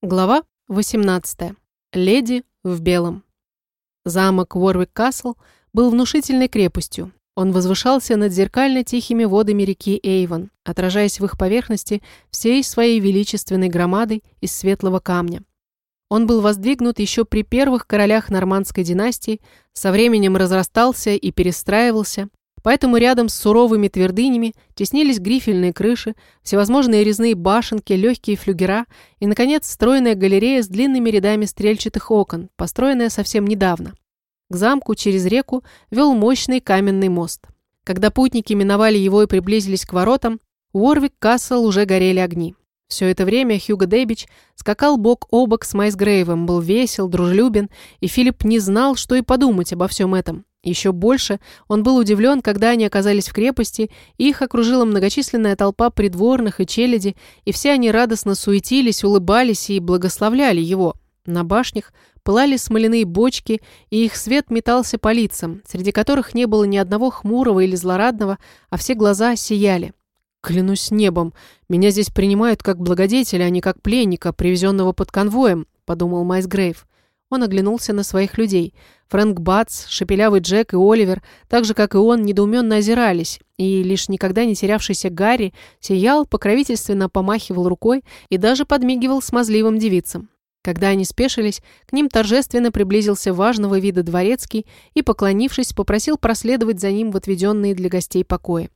Глава 18. Леди в белом. Замок Уорвик-Касл был внушительной крепостью. Он возвышался над зеркально тихими водами реки Эйвон, отражаясь в их поверхности всей своей величественной громадой из светлого камня. Он был воздвигнут еще при первых королях нормандской династии, со временем разрастался и перестраивался, Поэтому рядом с суровыми твердынями теснились грифельные крыши, всевозможные резные башенки, легкие флюгера и, наконец, стройная галерея с длинными рядами стрельчатых окон, построенная совсем недавно. К замку через реку вел мощный каменный мост. Когда путники миновали его и приблизились к воротам, у Уорвик Кассел уже горели огни. Все это время Хьюго Дэбич скакал бок о бок с Майсгрейвом, был весел, дружелюбен, и Филипп не знал, что и подумать обо всем этом. Еще больше он был удивлен, когда они оказались в крепости, и их окружила многочисленная толпа придворных и челяди, и все они радостно суетились, улыбались и благословляли его. На башнях пылали смоляные бочки, и их свет метался по лицам, среди которых не было ни одного хмурого или злорадного, а все глаза сияли. «Клянусь небом, меня здесь принимают как благодетеля, а не как пленника, привезенного под конвоем», — подумал Майс Грейв. Он оглянулся на своих людей. Фрэнк Батс, Шепелявый Джек и Оливер, так же, как и он, недоуменно озирались, и лишь никогда не терявшийся Гарри сиял, покровительственно помахивал рукой и даже подмигивал смазливым девицам. Когда они спешились, к ним торжественно приблизился важного вида дворецкий и, поклонившись, попросил проследовать за ним в отведенные для гостей покои.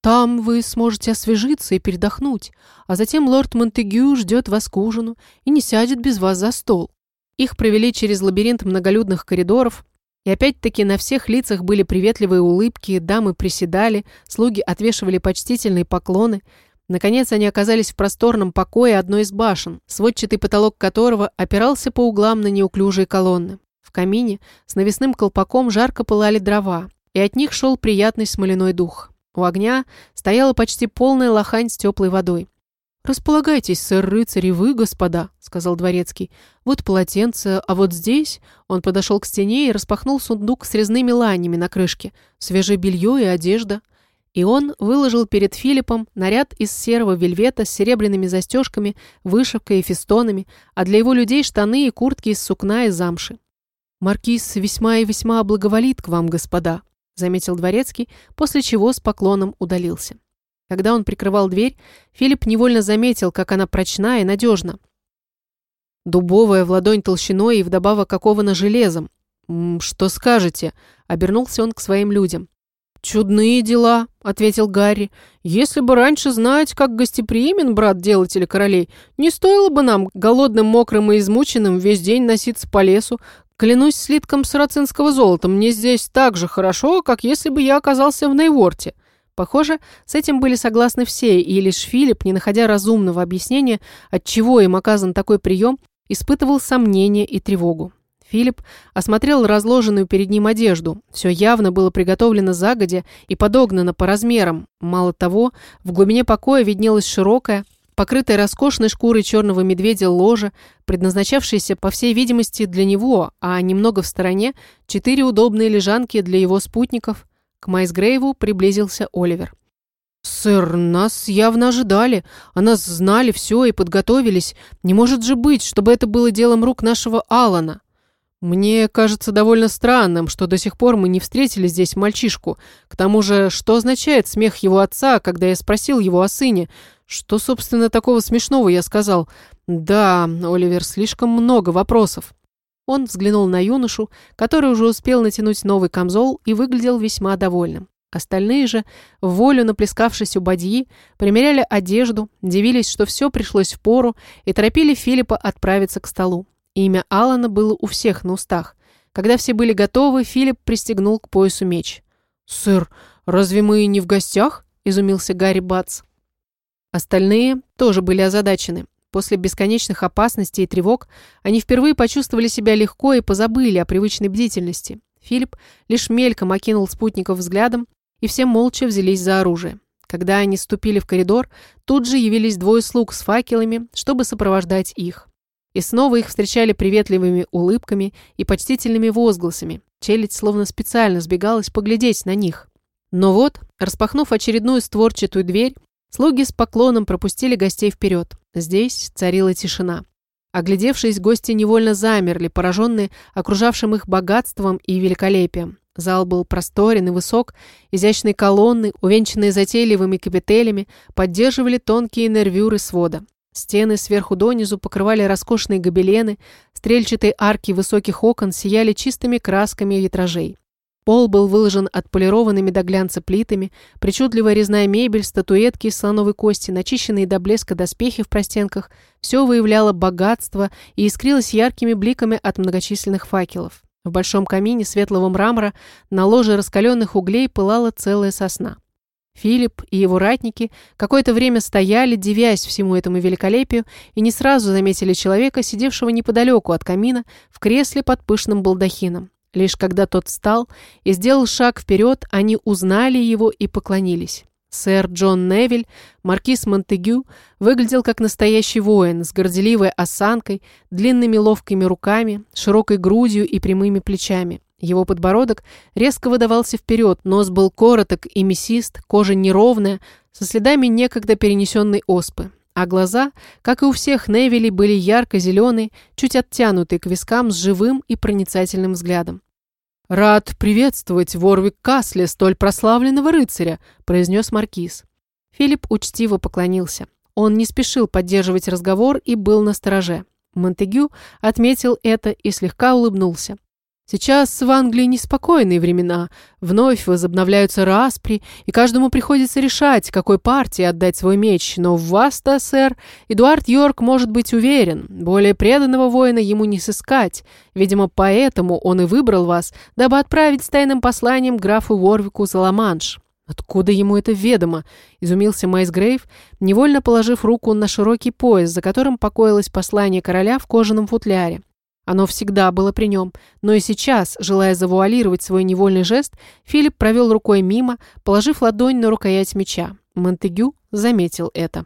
«Там вы сможете освежиться и передохнуть, а затем лорд Монтегю ждет вас к ужину и не сядет без вас за стол. Их провели через лабиринт многолюдных коридоров, и опять-таки на всех лицах были приветливые улыбки, дамы приседали, слуги отвешивали почтительные поклоны. Наконец они оказались в просторном покое одной из башен, сводчатый потолок которого опирался по углам на неуклюжие колонны. В камине с навесным колпаком жарко пылали дрова, и от них шел приятный смоляной дух. У огня стояла почти полная лохань с теплой водой. «Располагайтесь, сэр-рыцарь, и вы, господа», — сказал дворецкий. «Вот полотенце, а вот здесь...» Он подошел к стене и распахнул сундук с резными ланями на крышке, свежее белье и одежда. И он выложил перед Филиппом наряд из серого вельвета с серебряными застежками, вышивкой и фестонами, а для его людей штаны и куртки из сукна и замши. «Маркиз весьма и весьма благоволит к вам, господа», — заметил дворецкий, после чего с поклоном удалился. Когда он прикрывал дверь, Филипп невольно заметил, как она прочна и надежна. Дубовая в ладонь толщиной и вдобавок окована железом. «Что скажете?» — обернулся он к своим людям. «Чудные дела», — ответил Гарри. «Если бы раньше знать, как гостеприимен брат делателя королей, не стоило бы нам, голодным, мокрым и измученным, весь день носиться по лесу. Клянусь слитком сарацинского золота, мне здесь так же хорошо, как если бы я оказался в Нейворте». Похоже, с этим были согласны все, и лишь Филипп, не находя разумного объяснения, отчего им оказан такой прием, испытывал сомнение и тревогу. Филипп осмотрел разложенную перед ним одежду. Все явно было приготовлено загодя и подогнано по размерам. Мало того, в глубине покоя виднелась широкая, покрытая роскошной шкурой черного медведя ложа, предназначавшаяся, по всей видимости, для него, а немного в стороне четыре удобные лежанки для его спутников, к Майсгрейву приблизился Оливер. «Сэр, нас явно ожидали. О нас знали все и подготовились. Не может же быть, чтобы это было делом рук нашего Алана. Мне кажется довольно странным, что до сих пор мы не встретили здесь мальчишку. К тому же, что означает смех его отца, когда я спросил его о сыне? Что, собственно, такого смешного я сказал? Да, Оливер, слишком много вопросов». Он взглянул на юношу, который уже успел натянуть новый камзол и выглядел весьма довольным. Остальные же, в волю наплескавшись у бадьи, примеряли одежду, дивились, что все пришлось в пору, и торопили Филиппа отправиться к столу. Имя Алана было у всех на устах. Когда все были готовы, Филипп пристегнул к поясу меч. «Сэр, разве мы не в гостях?» – изумился Гарри Батс. Остальные тоже были озадачены. После бесконечных опасностей и тревог они впервые почувствовали себя легко и позабыли о привычной бдительности. Филипп лишь мельком окинул спутников взглядом, и все молча взялись за оружие. Когда они ступили в коридор, тут же явились двое слуг с факелами, чтобы сопровождать их. И снова их встречали приветливыми улыбками и почтительными возгласами. Челядь словно специально сбегалась поглядеть на них. Но вот, распахнув очередную створчатую дверь, Слуги с поклоном пропустили гостей вперед. Здесь царила тишина. Оглядевшись, гости невольно замерли, пораженные окружавшим их богатством и великолепием. Зал был просторен и высок, изящные колонны, увенчанные затейливыми капителями, поддерживали тонкие нервюры свода. Стены сверху донизу покрывали роскошные гобелены, стрельчатые арки высоких окон сияли чистыми красками витражей. Пол был выложен отполированными до глянца плитами, причудливая резная мебель, статуэтки из слоновой кости, начищенные до блеска доспехи в простенках – все выявляло богатство и искрилось яркими бликами от многочисленных факелов. В большом камине светлого мрамора на ложе раскаленных углей пылала целая сосна. Филипп и его ратники какое-то время стояли, дивясь всему этому великолепию, и не сразу заметили человека, сидевшего неподалеку от камина, в кресле под пышным балдахином. Лишь когда тот встал и сделал шаг вперед, они узнали его и поклонились. Сэр Джон Невиль, маркиз Монтегю, выглядел как настоящий воин с горделивой осанкой, длинными ловкими руками, широкой грудью и прямыми плечами. Его подбородок резко выдавался вперед, нос был короток и мясист, кожа неровная, со следами некогда перенесенной оспы а глаза, как и у всех Невилей, были ярко-зеленые, чуть оттянутые к вискам с живым и проницательным взглядом. «Рад приветствовать Ворвик Касле, столь прославленного рыцаря», – произнес маркиз. Филипп учтиво поклонился. Он не спешил поддерживать разговор и был на стороже. Монтегю отметил это и слегка улыбнулся. Сейчас в Англии неспокойные времена, вновь возобновляются распри, и каждому приходится решать, какой партии отдать свой меч, но в вас-то, сэр, Эдуард Йорк может быть уверен, более преданного воина ему не сыскать, видимо, поэтому он и выбрал вас, дабы отправить с тайным посланием графу Ворвику за Ла-Манш. «Откуда ему это ведомо?» – изумился Майс Грейв, невольно положив руку на широкий пояс, за которым покоилось послание короля в кожаном футляре. Оно всегда было при нем, но и сейчас, желая завуалировать свой невольный жест, Филипп провел рукой мимо, положив ладонь на рукоять меча. Монтегю заметил это.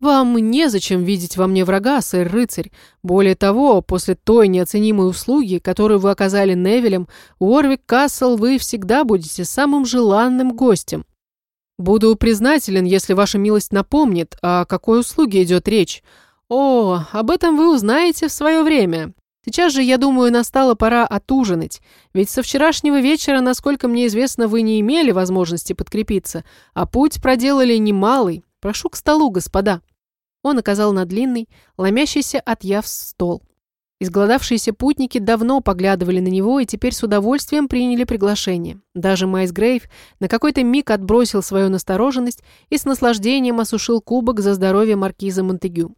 «Вам незачем видеть во мне врага, сэр-рыцарь. Более того, после той неоценимой услуги, которую вы оказали Невилем, Уорвик Кассел вы всегда будете самым желанным гостем. Буду признателен, если ваша милость напомнит, о какой услуге идет речь. О, об этом вы узнаете в свое время. Сейчас же, я думаю, настала пора отужинать, ведь со вчерашнего вечера, насколько мне известно, вы не имели возможности подкрепиться, а путь проделали немалый. Прошу к столу, господа». Он оказал на длинный, ломящийся от яв стол. Изгладавшиеся путники давно поглядывали на него и теперь с удовольствием приняли приглашение. Даже Майс Грейв на какой-то миг отбросил свою настороженность и с наслаждением осушил кубок за здоровье маркиза Монтегю.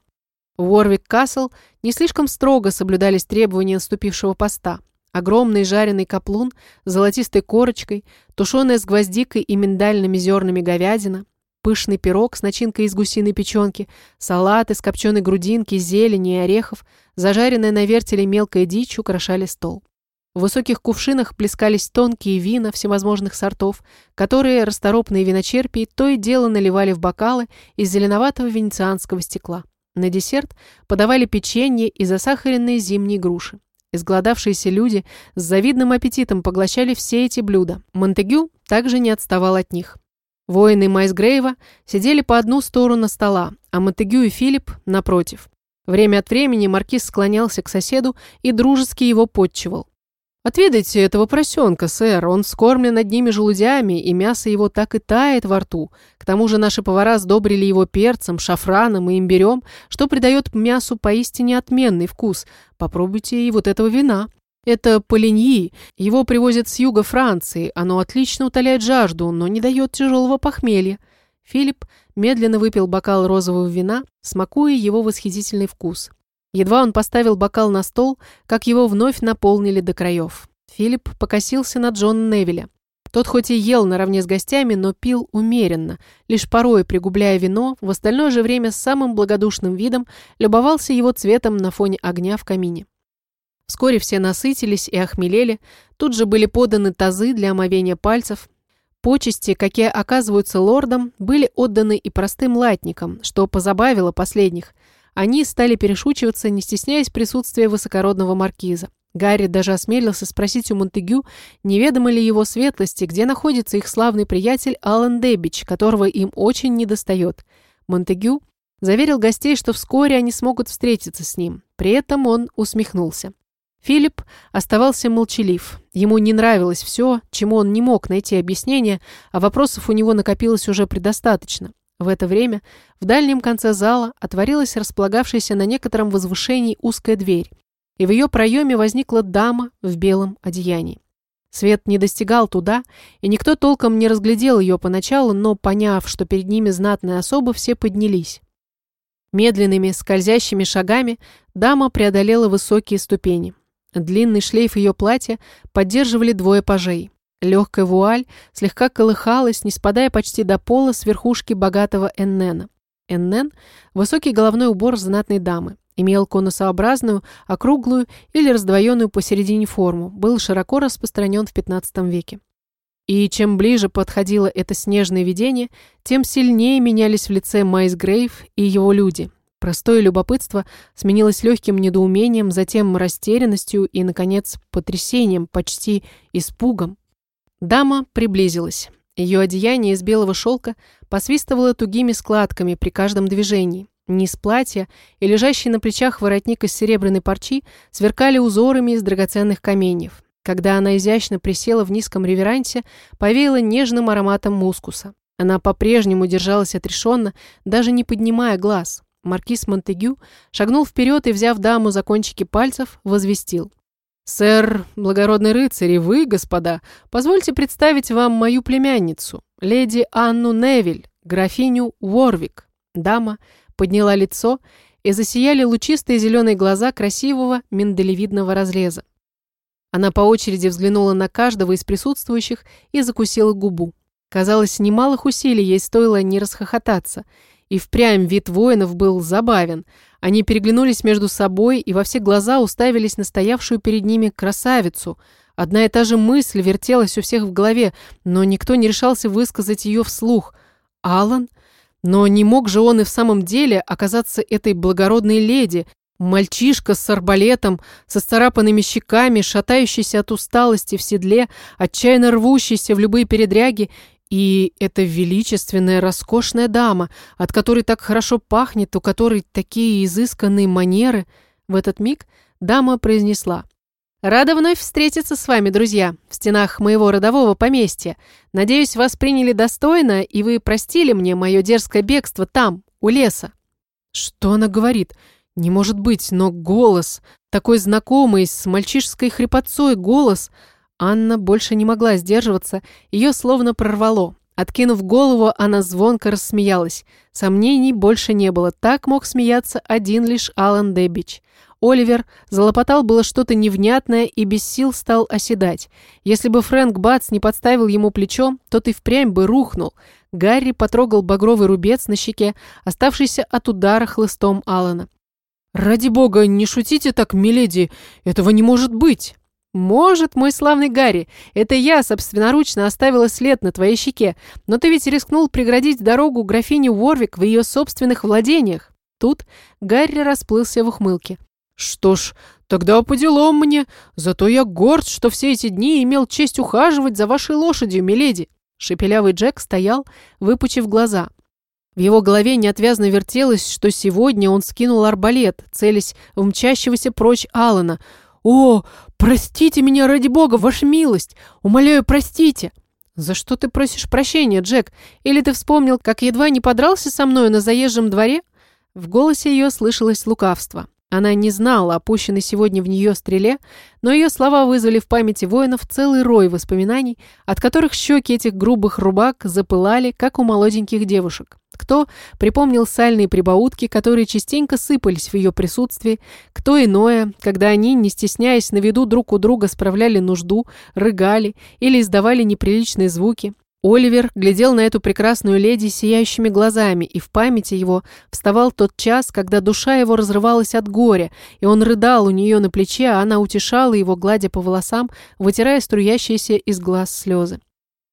В Уорвик-Касл не слишком строго соблюдались требования наступившего поста. Огромный жареный каплун с золотистой корочкой, тушеная с гвоздикой и миндальными зернами говядина, пышный пирог с начинкой из гусиной печенки, салат из копченой грудинки, зелени и орехов, зажаренная на вертеле мелкая дичь украшали стол. В высоких кувшинах плескались тонкие вина всевозможных сортов, которые расторопные виночерпии то и дело наливали в бокалы из зеленоватого венецианского стекла. На десерт подавали печенье и засахаренные зимние груши. Изгладавшиеся люди с завидным аппетитом поглощали все эти блюда. Монтегю также не отставал от них. Воины Майсгрейва сидели по одну сторону стола, а Монтегю и Филипп напротив. Время от времени маркиз склонялся к соседу и дружески его подчивал. «Отведайте этого поросенка, сэр, он скормлен одними желудями, и мясо его так и тает во рту. К тому же наши повара сдобрили его перцем, шафраном и имбирем, что придает мясу поистине отменный вкус. Попробуйте и вот этого вина». Это полиньи. Его привозят с юга Франции. Оно отлично утоляет жажду, но не дает тяжелого похмелья. Филипп медленно выпил бокал розового вина, смакуя его восхитительный вкус. Едва он поставил бокал на стол, как его вновь наполнили до краев. Филипп покосился на Джона Невиля. Тот хоть и ел наравне с гостями, но пил умеренно, лишь порой пригубляя вино, в остальное же время с самым благодушным видом любовался его цветом на фоне огня в камине. Вскоре все насытились и охмелели, тут же были поданы тазы для омовения пальцев. Почести, какие оказываются лордам, были отданы и простым латникам, что позабавило последних – они стали перешучиваться, не стесняясь присутствия высокородного маркиза. Гарри даже осмелился спросить у Монтегю, неведомо ли его светлости, где находится их славный приятель Алан Дебич, которого им очень недостает. Монтегю заверил гостей, что вскоре они смогут встретиться с ним. При этом он усмехнулся. Филипп оставался молчалив. Ему не нравилось все, чему он не мог найти объяснение, а вопросов у него накопилось уже предостаточно. В это время в дальнем конце зала отворилась располагавшаяся на некотором возвышении узкая дверь, и в ее проеме возникла дама в белом одеянии. Свет не достигал туда, и никто толком не разглядел ее поначалу, но, поняв, что перед ними знатная особа, все поднялись. Медленными, скользящими шагами дама преодолела высокие ступени. Длинный шлейф ее платья поддерживали двое пажей. Легкая вуаль слегка колыхалась, не спадая почти до пола с верхушки богатого эннена. Эннен – высокий головной убор знатной дамы. Имел конусообразную, округлую или раздвоенную посередине форму, был широко распространен в XV веке. И чем ближе подходило это снежное видение, тем сильнее менялись в лице Майс Грейв и его люди. Простое любопытство сменилось легким недоумением, затем растерянностью и, наконец, потрясением, почти испугом. Дама приблизилась. Ее одеяние из белого шелка посвистывало тугими складками при каждом движении. Низ платья и лежащий на плечах воротник из серебряной парчи сверкали узорами из драгоценных каменьев. Когда она изящно присела в низком реверансе, повеяла нежным ароматом мускуса. Она по-прежнему держалась отрешенно, даже не поднимая глаз. Маркиз Монтегю шагнул вперед и, взяв даму за кончики пальцев, возвестил. «Сэр, благородный рыцарь, и вы, господа, позвольте представить вам мою племянницу, леди Анну Невиль, графиню Уорвик». Дама подняла лицо, и засияли лучистые зеленые глаза красивого миндалевидного разреза. Она по очереди взглянула на каждого из присутствующих и закусила губу. Казалось, немалых усилий ей стоило не расхохотаться. И впрямь вид воинов был забавен. Они переглянулись между собой и во все глаза уставились на стоявшую перед ними красавицу. Одна и та же мысль вертелась у всех в голове, но никто не решался высказать ее вслух. Алан? Но не мог же он и в самом деле оказаться этой благородной леди, Мальчишка с арбалетом, со старапанными щеками, шатающийся от усталости в седле, отчаянно рвущийся в любые передряги, и эта величественная, роскошная дама, от которой так хорошо пахнет, у которой такие изысканные манеры. В этот миг дама произнесла. «Рада вновь встретиться с вами, друзья, в стенах моего родового поместья. Надеюсь, вас приняли достойно, и вы простили мне мое дерзкое бегство там, у леса». «Что она говорит?» Не может быть, но голос, такой знакомый, с мальчишеской хрипотцой голос. Анна больше не могла сдерживаться, ее словно прорвало. Откинув голову, она звонко рассмеялась. Сомнений больше не было, так мог смеяться один лишь Алан Дебич. Оливер залопотал было что-то невнятное и без сил стал оседать. Если бы Фрэнк Батс не подставил ему плечо, тот и впрямь бы рухнул. Гарри потрогал багровый рубец на щеке, оставшийся от удара хлыстом Алана. «Ради бога, не шутите так, миледи! Этого не может быть!» «Может, мой славный Гарри, это я собственноручно оставила след на твоей щеке, но ты ведь рискнул преградить дорогу графине Уорвик в ее собственных владениях». Тут Гарри расплылся в ухмылке. «Что ж, тогда по мне. Зато я горд, что все эти дни имел честь ухаживать за вашей лошадью, миледи». Шепелявый Джек стоял, выпучив глаза. В его голове неотвязно вертелось, что сегодня он скинул арбалет, целясь в мчащегося прочь Алана. «О, простите меня, ради бога, ваша милость! Умоляю, простите!» «За что ты просишь прощения, Джек? Или ты вспомнил, как едва не подрался со мною на заезжем дворе?» В голосе ее слышалось лукавство. Она не знала о пущенной сегодня в нее стреле, но ее слова вызвали в памяти воинов целый рой воспоминаний, от которых щеки этих грубых рубак запылали, как у молоденьких девушек. Кто припомнил сальные прибаутки, которые частенько сыпались в ее присутствии, кто иное, когда они, не стесняясь, на виду друг у друга справляли нужду, рыгали или издавали неприличные звуки. Оливер глядел на эту прекрасную леди сияющими глазами, и в памяти его вставал тот час, когда душа его разрывалась от горя, и он рыдал у нее на плече, а она утешала его, гладя по волосам, вытирая струящиеся из глаз слезы.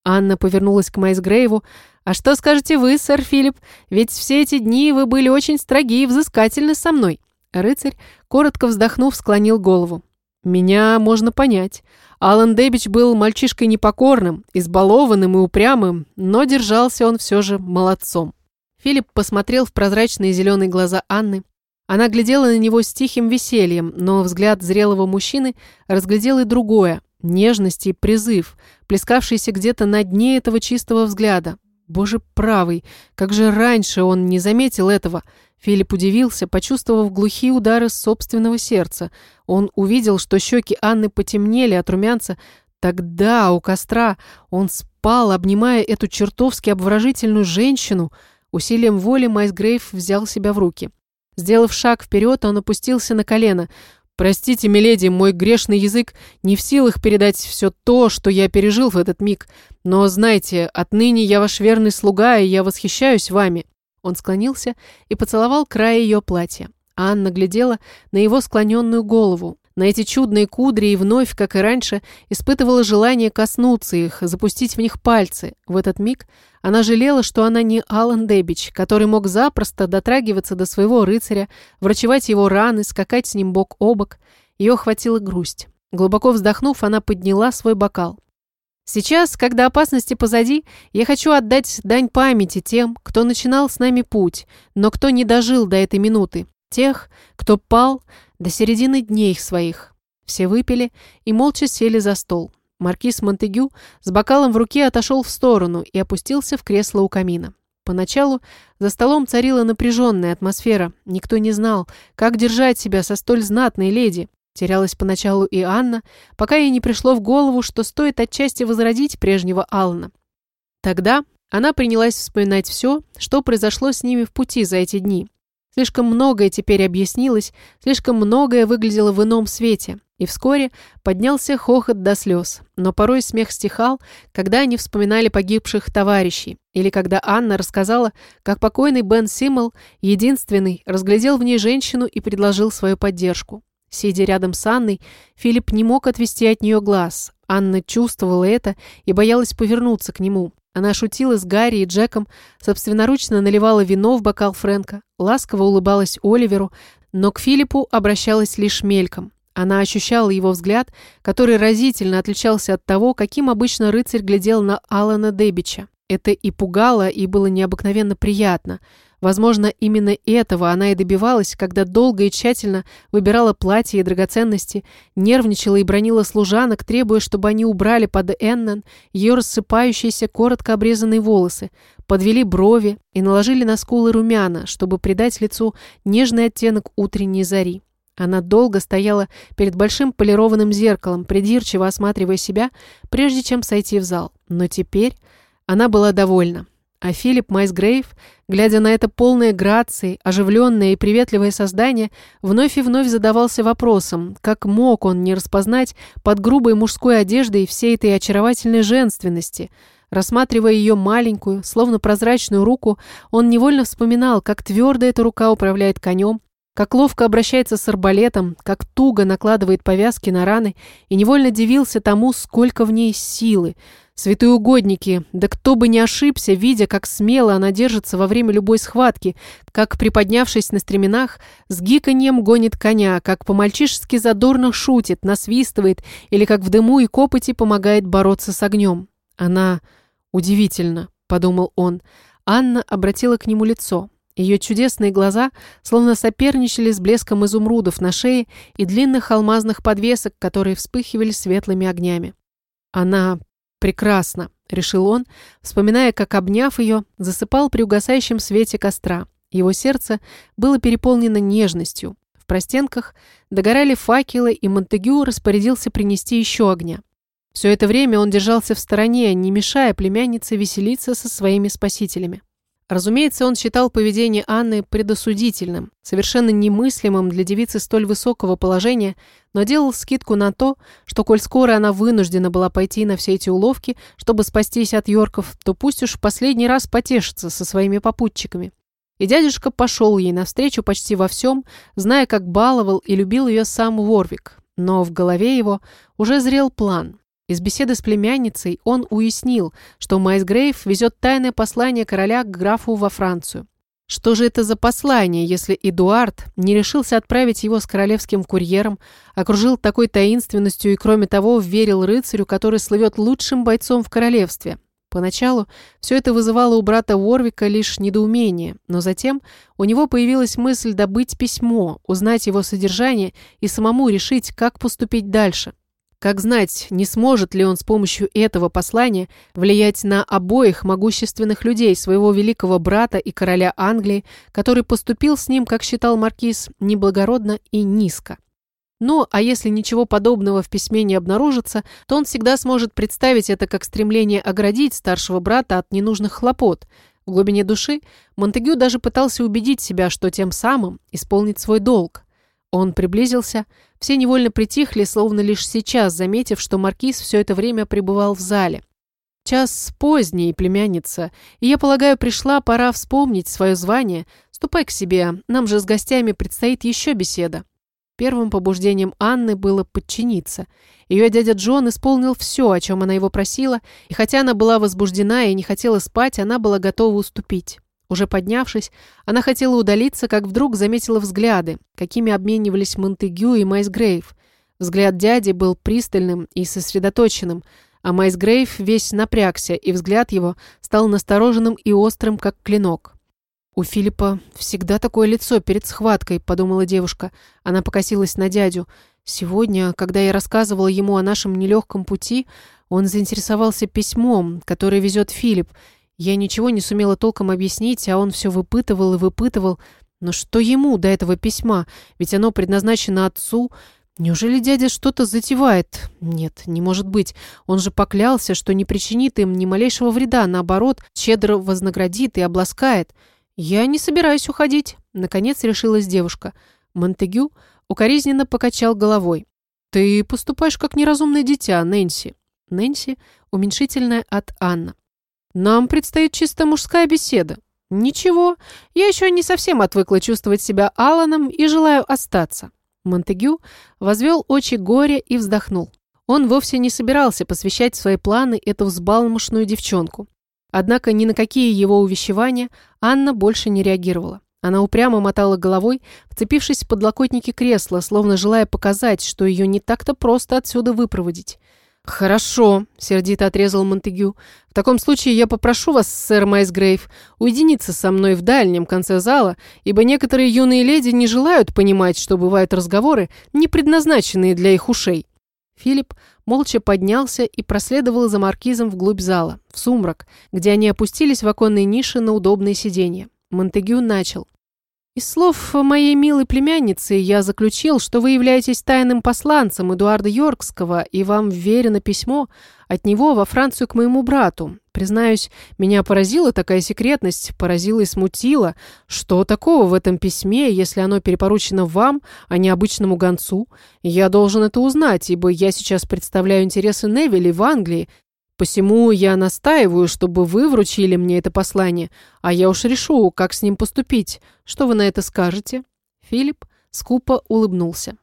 Анна повернулась к Майсгрейву. «А что скажете вы, сэр Филипп? Ведь все эти дни вы были очень строги и взыскательны со мной». Рыцарь, коротко вздохнув, склонил голову. «Меня можно понять. Алан Дэбич был мальчишкой непокорным, избалованным и упрямым, но держался он все же молодцом». Филипп посмотрел в прозрачные зеленые глаза Анны. Она глядела на него с тихим весельем, но взгляд зрелого мужчины разглядел и другое – нежность и призыв, плескавшийся где-то на дне этого чистого взгляда. Боже правый, как же раньше он не заметил этого. Филипп удивился, почувствовав глухие удары собственного сердца. Он увидел, что щеки Анны потемнели от румянца. Тогда у костра он спал, обнимая эту чертовски обворожительную женщину. Усилием воли Майсгрейв взял себя в руки. Сделав шаг вперед, он опустился на колено. «Простите, миледи, мой грешный язык не в силах передать все то, что я пережил в этот миг. Но знайте, отныне я ваш верный слуга, и я восхищаюсь вами». Он склонился и поцеловал край ее платья. Анна глядела на его склоненную голову, на эти чудные кудри и вновь, как и раньше, испытывала желание коснуться их, запустить в них пальцы. В этот миг она жалела, что она не Алан Дебич, который мог запросто дотрагиваться до своего рыцаря, врачевать его раны, скакать с ним бок о бок. Ее охватила грусть. Глубоко вздохнув, она подняла свой бокал. Сейчас, когда опасности позади, я хочу отдать дань памяти тем, кто начинал с нами путь, но кто не дожил до этой минуты. Тех, кто пал до середины дней своих. Все выпили и молча сели за стол. Маркиз Монтегю с бокалом в руке отошел в сторону и опустился в кресло у камина. Поначалу за столом царила напряженная атмосфера. Никто не знал, как держать себя со столь знатной леди. Терялась поначалу и Анна, пока ей не пришло в голову, что стоит отчасти возродить прежнего Алана. Тогда она принялась вспоминать все, что произошло с ними в пути за эти дни. Слишком многое теперь объяснилось, слишком многое выглядело в ином свете. И вскоре поднялся хохот до слез, но порой смех стихал, когда они вспоминали погибших товарищей, или когда Анна рассказала, как покойный Бен Симмел, единственный, разглядел в ней женщину и предложил свою поддержку. Сидя рядом с Анной, Филипп не мог отвести от нее глаз. Анна чувствовала это и боялась повернуться к нему. Она шутила с Гарри и Джеком, собственноручно наливала вино в бокал Фрэнка, ласково улыбалась Оливеру, но к Филиппу обращалась лишь мельком. Она ощущала его взгляд, который разительно отличался от того, каким обычно рыцарь глядел на Алана Дебича. Это и пугало, и было необыкновенно приятно – Возможно, именно этого она и добивалась, когда долго и тщательно выбирала платья и драгоценности, нервничала и бронила служанок, требуя, чтобы они убрали под Эннон ее рассыпающиеся коротко обрезанные волосы, подвели брови и наложили на скулы румяна, чтобы придать лицу нежный оттенок утренней зари. Она долго стояла перед большим полированным зеркалом, придирчиво осматривая себя, прежде чем сойти в зал. Но теперь она была довольна. А Филипп Майсгрейв, глядя на это полное грации, оживленное и приветливое создание, вновь и вновь задавался вопросом, как мог он не распознать под грубой мужской одеждой всей этой очаровательной женственности. Рассматривая ее маленькую, словно прозрачную руку, он невольно вспоминал, как твердо эта рука управляет конем, как ловко обращается с арбалетом, как туго накладывает повязки на раны, и невольно дивился тому, сколько в ней силы – Святые угодники, да кто бы не ошибся, видя, как смело она держится во время любой схватки, как, приподнявшись на стременах, с гиканьем гонит коня, как по-мальчишески задорно шутит, насвистывает, или как в дыму и копоти помогает бороться с огнем. Она удивительно, подумал он. Анна обратила к нему лицо. Ее чудесные глаза словно соперничали с блеском изумрудов на шее и длинных алмазных подвесок, которые вспыхивали светлыми огнями. Она «Прекрасно», — решил он, вспоминая, как, обняв ее, засыпал при угасающем свете костра. Его сердце было переполнено нежностью. В простенках догорали факелы, и Монтегю распорядился принести еще огня. Все это время он держался в стороне, не мешая племяннице веселиться со своими спасителями. Разумеется, он считал поведение Анны предосудительным, совершенно немыслимым для девицы столь высокого положения, но делал скидку на то, что коль скоро она вынуждена была пойти на все эти уловки, чтобы спастись от Йорков, то пусть уж в последний раз потешится со своими попутчиками. И дядюшка пошел ей навстречу почти во всем, зная, как баловал и любил ее сам Ворвик. Но в голове его уже зрел план – из беседы с племянницей он уяснил, что Майсгрейв везет тайное послание короля к графу во Францию. Что же это за послание, если Эдуард не решился отправить его с королевским курьером, окружил такой таинственностью и, кроме того, верил рыцарю, который слывет лучшим бойцом в королевстве? Поначалу все это вызывало у брата Уорвика лишь недоумение, но затем у него появилась мысль добыть письмо, узнать его содержание и самому решить, как поступить дальше. Как знать, не сможет ли он с помощью этого послания влиять на обоих могущественных людей, своего великого брата и короля Англии, который поступил с ним, как считал маркиз, неблагородно и низко. Ну, а если ничего подобного в письме не обнаружится, то он всегда сможет представить это как стремление оградить старшего брата от ненужных хлопот. В глубине души Монтегю даже пытался убедить себя, что тем самым исполнит свой долг. Он приблизился, все невольно притихли, словно лишь сейчас, заметив, что маркиз все это время пребывал в зале. «Час поздний, племянница, и я полагаю, пришла пора вспомнить свое звание. Ступай к себе, нам же с гостями предстоит еще беседа». Первым побуждением Анны было подчиниться. Ее дядя Джон исполнил все, о чем она его просила, и хотя она была возбуждена и не хотела спать, она была готова уступить. Уже поднявшись, она хотела удалиться, как вдруг заметила взгляды, какими обменивались Монтегю и Майсгрейв. Взгляд дяди был пристальным и сосредоточенным, а Майсгрейв весь напрягся, и взгляд его стал настороженным и острым, как клинок. «У Филиппа всегда такое лицо перед схваткой», — подумала девушка. Она покосилась на дядю. «Сегодня, когда я рассказывала ему о нашем нелегком пути, он заинтересовался письмом, которое везет Филипп. Я ничего не сумела толком объяснить, а он все выпытывал и выпытывал. Но что ему до этого письма? Ведь оно предназначено отцу. Неужели дядя что-то затевает? Нет, не может быть. Он же поклялся, что не причинит им ни малейшего вреда, наоборот, щедро вознаградит и обласкает». «Я не собираюсь уходить», — наконец решилась девушка. Монтегю укоризненно покачал головой. «Ты поступаешь как неразумное дитя, Нэнси». Нэнси — уменьшительная от Анна. «Нам предстоит чисто мужская беседа». «Ничего, я еще не совсем отвыкла чувствовать себя Аланом и желаю остаться». Монтегю возвел очи горя и вздохнул. Он вовсе не собирался посвящать свои планы эту взбалмошную девчонку. Однако ни на какие его увещевания Анна больше не реагировала. Она упрямо мотала головой, вцепившись в подлокотники кресла, словно желая показать, что ее не так-то просто отсюда выпроводить. «Хорошо», — сердито отрезал Монтегю. «В таком случае я попрошу вас, сэр Майсгрейв, уединиться со мной в дальнем конце зала, ибо некоторые юные леди не желают понимать, что бывают разговоры, не предназначенные для их ушей». Филипп молча поднялся и проследовал за маркизом вглубь зала, в сумрак, где они опустились в оконные ниши на удобные сиденья. Монтегю начал. «Из слов моей милой племянницы я заключил, что вы являетесь тайным посланцем Эдуарда Йоркского, и вам вверено письмо от него во Францию к моему брату. Признаюсь, меня поразила такая секретность, поразила и смутила. Что такого в этом письме, если оно перепоручено вам, а не обычному гонцу? Я должен это узнать, ибо я сейчас представляю интересы Невилли в Англии, Посему я настаиваю, чтобы вы вручили мне это послание, а я уж решу, как с ним поступить. Что вы на это скажете?» Филипп скупо улыбнулся.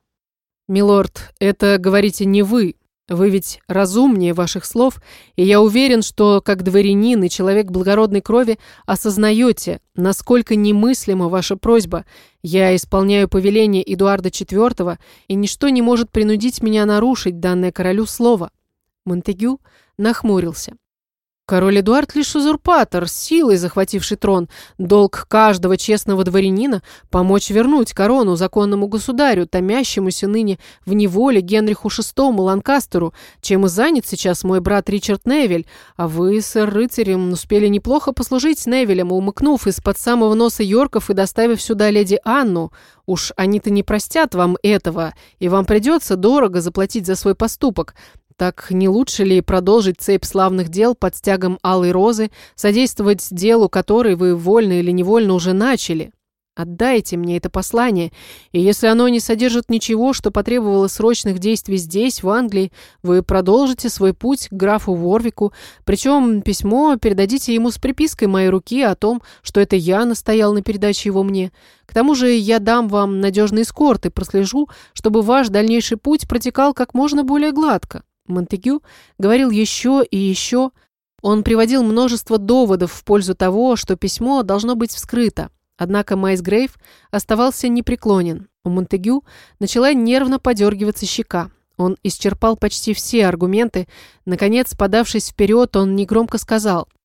«Милорд, это говорите не вы. Вы ведь разумнее ваших слов, и я уверен, что, как дворянин и человек благородной крови, осознаете, насколько немыслима ваша просьба. Я исполняю повеление Эдуарда IV, и ничто не может принудить меня нарушить данное королю слово». Монтегю нахмурился. Король Эдуард лишь узурпатор, силой захвативший трон. Долг каждого честного дворянина – помочь вернуть корону законному государю, томящемуся ныне в неволе Генриху VI Ланкастеру, чем и занят сейчас мой брат Ричард Невиль. А вы, сэр рыцарем, успели неплохо послужить Невилем, умыкнув из-под самого носа Йорков и доставив сюда леди Анну. Уж они-то не простят вам этого, и вам придется дорого заплатить за свой поступок. Так не лучше ли продолжить цепь славных дел под стягом Алой Розы, содействовать делу, которой вы вольно или невольно уже начали? Отдайте мне это послание, и если оно не содержит ничего, что потребовало срочных действий здесь, в Англии, вы продолжите свой путь к графу Ворвику, причем письмо передадите ему с припиской моей руки о том, что это я настоял на передаче его мне. К тому же я дам вам надежный эскорт и прослежу, чтобы ваш дальнейший путь протекал как можно более гладко. Монтегю говорил еще и еще. Он приводил множество доводов в пользу того, что письмо должно быть вскрыто. Однако Майс Грейв оставался непреклонен. У Монтегю начала нервно подергиваться щека. Он исчерпал почти все аргументы. Наконец, подавшись вперед, он негромко сказал –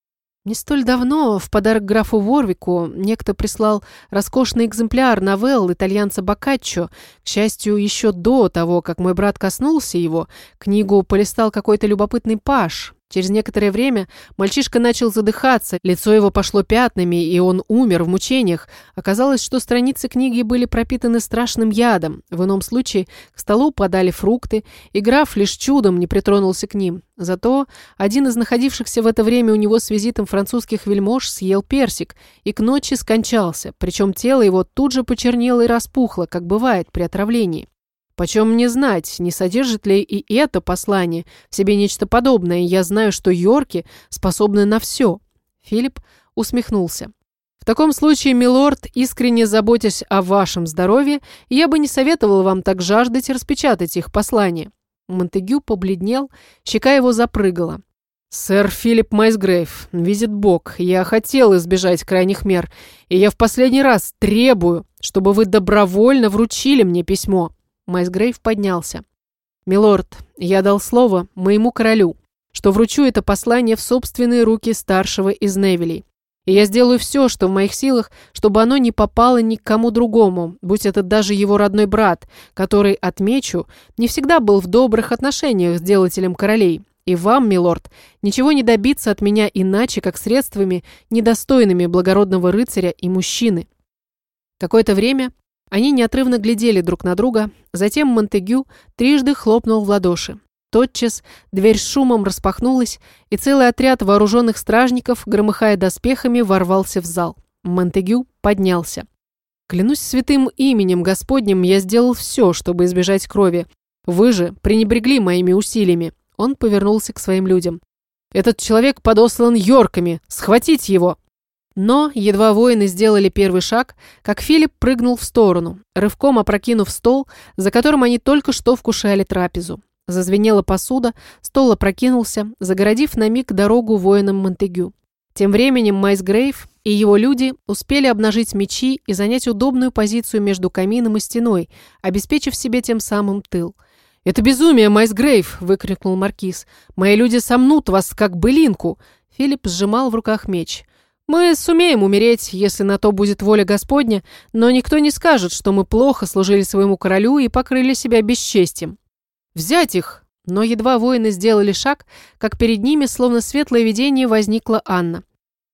не столь давно в подарок графу Ворвику некто прислал роскошный экземпляр новелл итальянца Боккаччо. К счастью, еще до того, как мой брат коснулся его, книгу полистал какой-то любопытный паш. Через некоторое время мальчишка начал задыхаться, лицо его пошло пятнами, и он умер в мучениях. Оказалось, что страницы книги были пропитаны страшным ядом. В ином случае к столу подали фрукты, и граф лишь чудом не притронулся к ним. Зато один из находившихся в это время у него с визитом французских вельмож съел персик и к ночи скончался, причем тело его тут же почернело и распухло, как бывает при отравлении. Почем мне знать, не содержит ли и это послание в себе нечто подобное, я знаю, что Йорки способны на все. Филипп усмехнулся. В таком случае, милорд, искренне заботясь о вашем здоровье, я бы не советовал вам так жаждать распечатать их послание. Монтегю побледнел, щека его запрыгала. «Сэр Филипп Майсгрейв, видит Бог, я хотел избежать крайних мер, и я в последний раз требую, чтобы вы добровольно вручили мне письмо». Майсгрейв поднялся. «Милорд, я дал слово моему королю, что вручу это послание в собственные руки старшего из Невилей. И я сделаю все, что в моих силах, чтобы оно не попало ни к кому другому, будь это даже его родной брат, который, отмечу, не всегда был в добрых отношениях с делателем королей. И вам, милорд, ничего не добиться от меня иначе, как средствами, недостойными благородного рыцаря и мужчины». Какое-то время они неотрывно глядели друг на друга, затем Монтегю трижды хлопнул в ладоши. Тотчас дверь с шумом распахнулась, и целый отряд вооруженных стражников, громыхая доспехами, ворвался в зал. Монтегю поднялся. «Клянусь святым именем Господним, я сделал все, чтобы избежать крови. Вы же пренебрегли моими усилиями». Он повернулся к своим людям. «Этот человек подослан Йорками! Схватить его!» Но едва воины сделали первый шаг, как Филипп прыгнул в сторону, рывком опрокинув стол, за которым они только что вкушали трапезу. Зазвенела посуда, стол опрокинулся, загородив на миг дорогу воинам Монтегю. Тем временем Майсгрейв и его люди успели обнажить мечи и занять удобную позицию между камином и стеной, обеспечив себе тем самым тыл. «Это безумие, Майсгрейв!» – выкрикнул Маркиз. «Мои люди сомнут вас, как былинку!» Филипп сжимал в руках меч – мы сумеем умереть, если на то будет воля Господня, но никто не скажет, что мы плохо служили своему королю и покрыли себя бесчестием. Взять их!» Но едва воины сделали шаг, как перед ними, словно светлое видение, возникла Анна.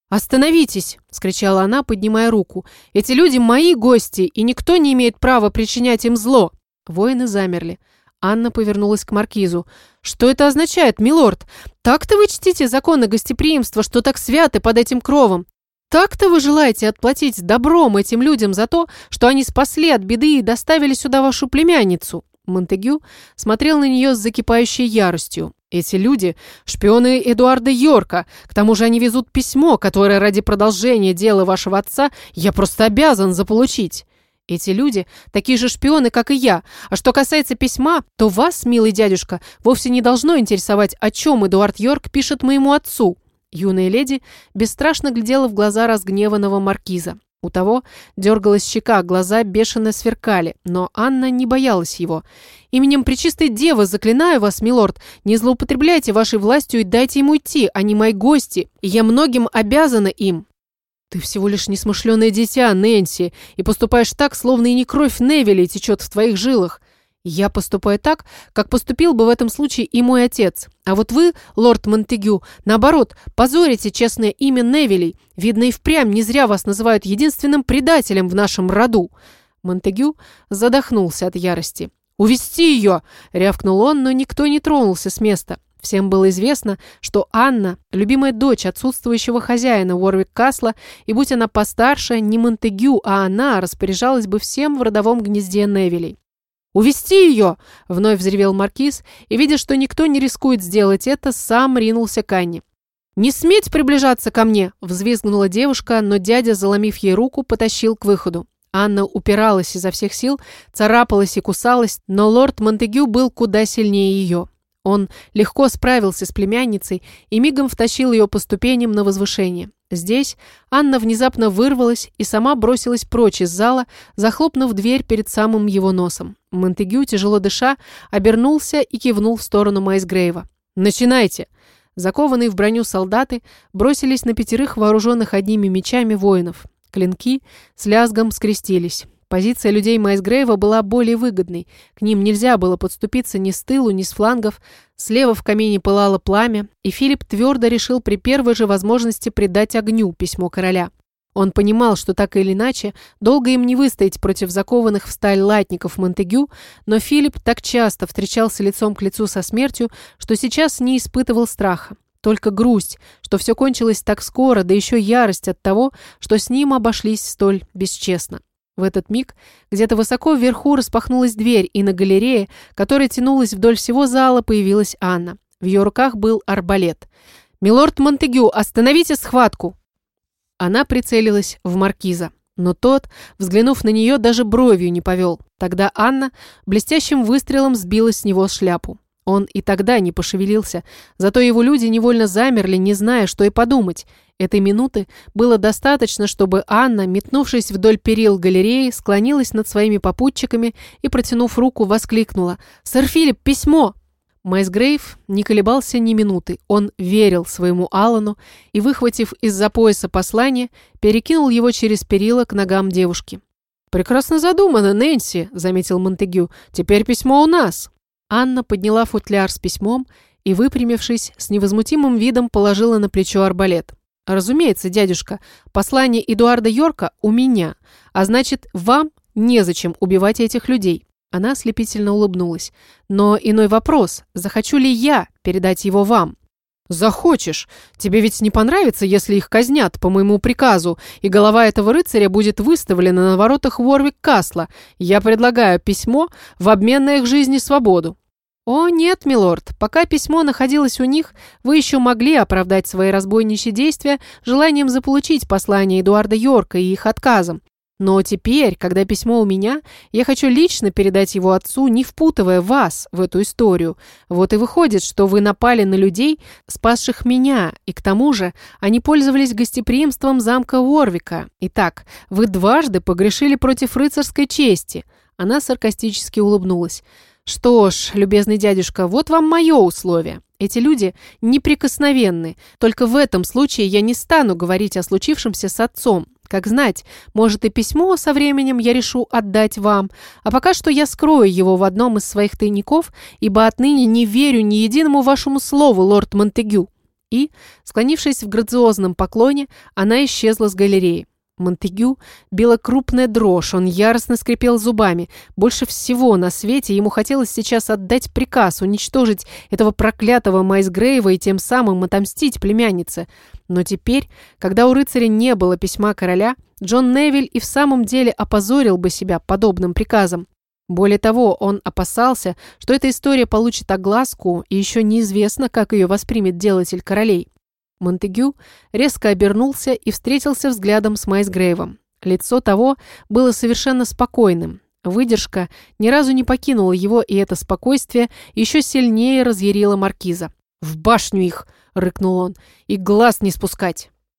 «Остановитесь!» – скричала она, поднимая руку. «Эти люди мои гости, и никто не имеет права причинять им зло!» Воины замерли. Анна повернулась к маркизу. «Что это означает, милорд? Так-то вы чтите законы гостеприимства, что так святы под этим кровом? Так-то вы желаете отплатить добром этим людям за то, что они спасли от беды и доставили сюда вашу племянницу?» Монтегю смотрел на нее с закипающей яростью. «Эти люди – шпионы Эдуарда Йорка. К тому же они везут письмо, которое ради продолжения дела вашего отца я просто обязан заполучить». Эти люди такие же шпионы, как и я. А что касается письма, то вас, милый дядюшка, вовсе не должно интересовать, о чем Эдуард Йорк пишет моему отцу». Юная леди бесстрашно глядела в глаза разгневанного маркиза. У того дергалась щека, глаза бешено сверкали, но Анна не боялась его. «Именем Пречистой Девы заклинаю вас, милорд, не злоупотребляйте вашей властью и дайте ему идти, они мои гости, и я многим обязана им». «Ты всего лишь несмышленое дитя, Нэнси, и поступаешь так, словно и не кровь Невилли течет в твоих жилах. Я поступаю так, как поступил бы в этом случае и мой отец. А вот вы, лорд Монтегю, наоборот, позорите честное имя Невилей. Видно, и впрямь не зря вас называют единственным предателем в нашем роду». Монтегю задохнулся от ярости. «Увести ее!» — рявкнул он, но никто не тронулся с места. Всем было известно, что Анна – любимая дочь отсутствующего хозяина Уорвик-Касла, и будь она постарше, не Монтегю, а она распоряжалась бы всем в родовом гнезде Невилей. «Увести ее!» – вновь взревел Маркиз, и, видя, что никто не рискует сделать это, сам ринулся к Анне. «Не сметь приближаться ко мне!» – взвизгнула девушка, но дядя, заломив ей руку, потащил к выходу. Анна упиралась изо всех сил, царапалась и кусалась, но лорд Монтегю был куда сильнее ее. Он легко справился с племянницей и мигом втащил ее по ступеням на возвышение. Здесь Анна внезапно вырвалась и сама бросилась прочь из зала, захлопнув дверь перед самым его носом. Монтегю, тяжело дыша, обернулся и кивнул в сторону Майсгрейва. «Начинайте!» Закованные в броню солдаты бросились на пятерых вооруженных одними мечами воинов. Клинки с лязгом скрестились. Позиция людей Майсгрейва была более выгодной. К ним нельзя было подступиться ни с тылу, ни с флангов. Слева в камине пылало пламя, и Филипп твердо решил при первой же возможности придать огню письмо короля. Он понимал, что так или иначе долго им не выстоять против закованных в сталь латников Монтегю, но Филипп так часто встречался лицом к лицу со смертью, что сейчас не испытывал страха. Только грусть, что все кончилось так скоро, да еще ярость от того, что с ним обошлись столь бесчестно. В этот миг где-то высоко вверху распахнулась дверь, и на галерее, которая тянулась вдоль всего зала, появилась Анна. В ее руках был арбалет. «Милорд Монтегю, остановите схватку!» Она прицелилась в маркиза. Но тот, взглянув на нее, даже бровью не повел. Тогда Анна блестящим выстрелом сбила с него шляпу. Он и тогда не пошевелился, зато его люди невольно замерли, не зная, что и подумать. Этой минуты было достаточно, чтобы Анна, метнувшись вдоль перил галереи, склонилась над своими попутчиками и, протянув руку, воскликнула «Сэр Филипп, письмо!» Майсгрейв не колебался ни минуты. Он верил своему Аллану и, выхватив из-за пояса послание, перекинул его через перила к ногам девушки. «Прекрасно задумано, Нэнси», — заметил Монтегю. «Теперь письмо у нас». Анна подняла футляр с письмом и, выпрямившись, с невозмутимым видом положила на плечо арбалет. «Разумеется, дядюшка, послание Эдуарда Йорка у меня, а значит, вам незачем убивать этих людей». Она ослепительно улыбнулась. «Но иной вопрос, захочу ли я передать его вам?» «Захочешь. Тебе ведь не понравится, если их казнят по моему приказу, и голова этого рыцаря будет выставлена на воротах Ворвик-Касла. Я предлагаю письмо в обмен на их жизнь и свободу». «О, нет, милорд, пока письмо находилось у них, вы еще могли оправдать свои разбойничьи действия желанием заполучить послание Эдуарда Йорка и их отказом. Но теперь, когда письмо у меня, я хочу лично передать его отцу, не впутывая вас в эту историю. Вот и выходит, что вы напали на людей, спасших меня, и к тому же они пользовались гостеприимством замка Уорвика. Итак, вы дважды погрешили против рыцарской чести». Она саркастически улыбнулась. «Что ж, любезный дядюшка, вот вам мое условие. Эти люди неприкосновенны. Только в этом случае я не стану говорить о случившемся с отцом. Как знать, может и письмо со временем я решу отдать вам, а пока что я скрою его в одном из своих тайников, ибо отныне не верю ни единому вашему слову, лорд Монтегю». И, склонившись в грациозном поклоне, она исчезла с галереи. Монтегю била крупная дрожь, он яростно скрипел зубами. Больше всего на свете ему хотелось сейчас отдать приказ, уничтожить этого проклятого Майсгрейва и тем самым отомстить племяннице. Но теперь, когда у рыцаря не было письма короля, Джон Невиль и в самом деле опозорил бы себя подобным приказом. Более того, он опасался, что эта история получит огласку, и еще неизвестно, как ее воспримет делатель королей. Монтегю резко обернулся и встретился взглядом с Майсгрейвом. Лицо того было совершенно спокойным. Выдержка ни разу не покинула его, и это спокойствие еще сильнее разъярило маркиза. «В башню их!» — рыкнул он. «И глаз не спускать!»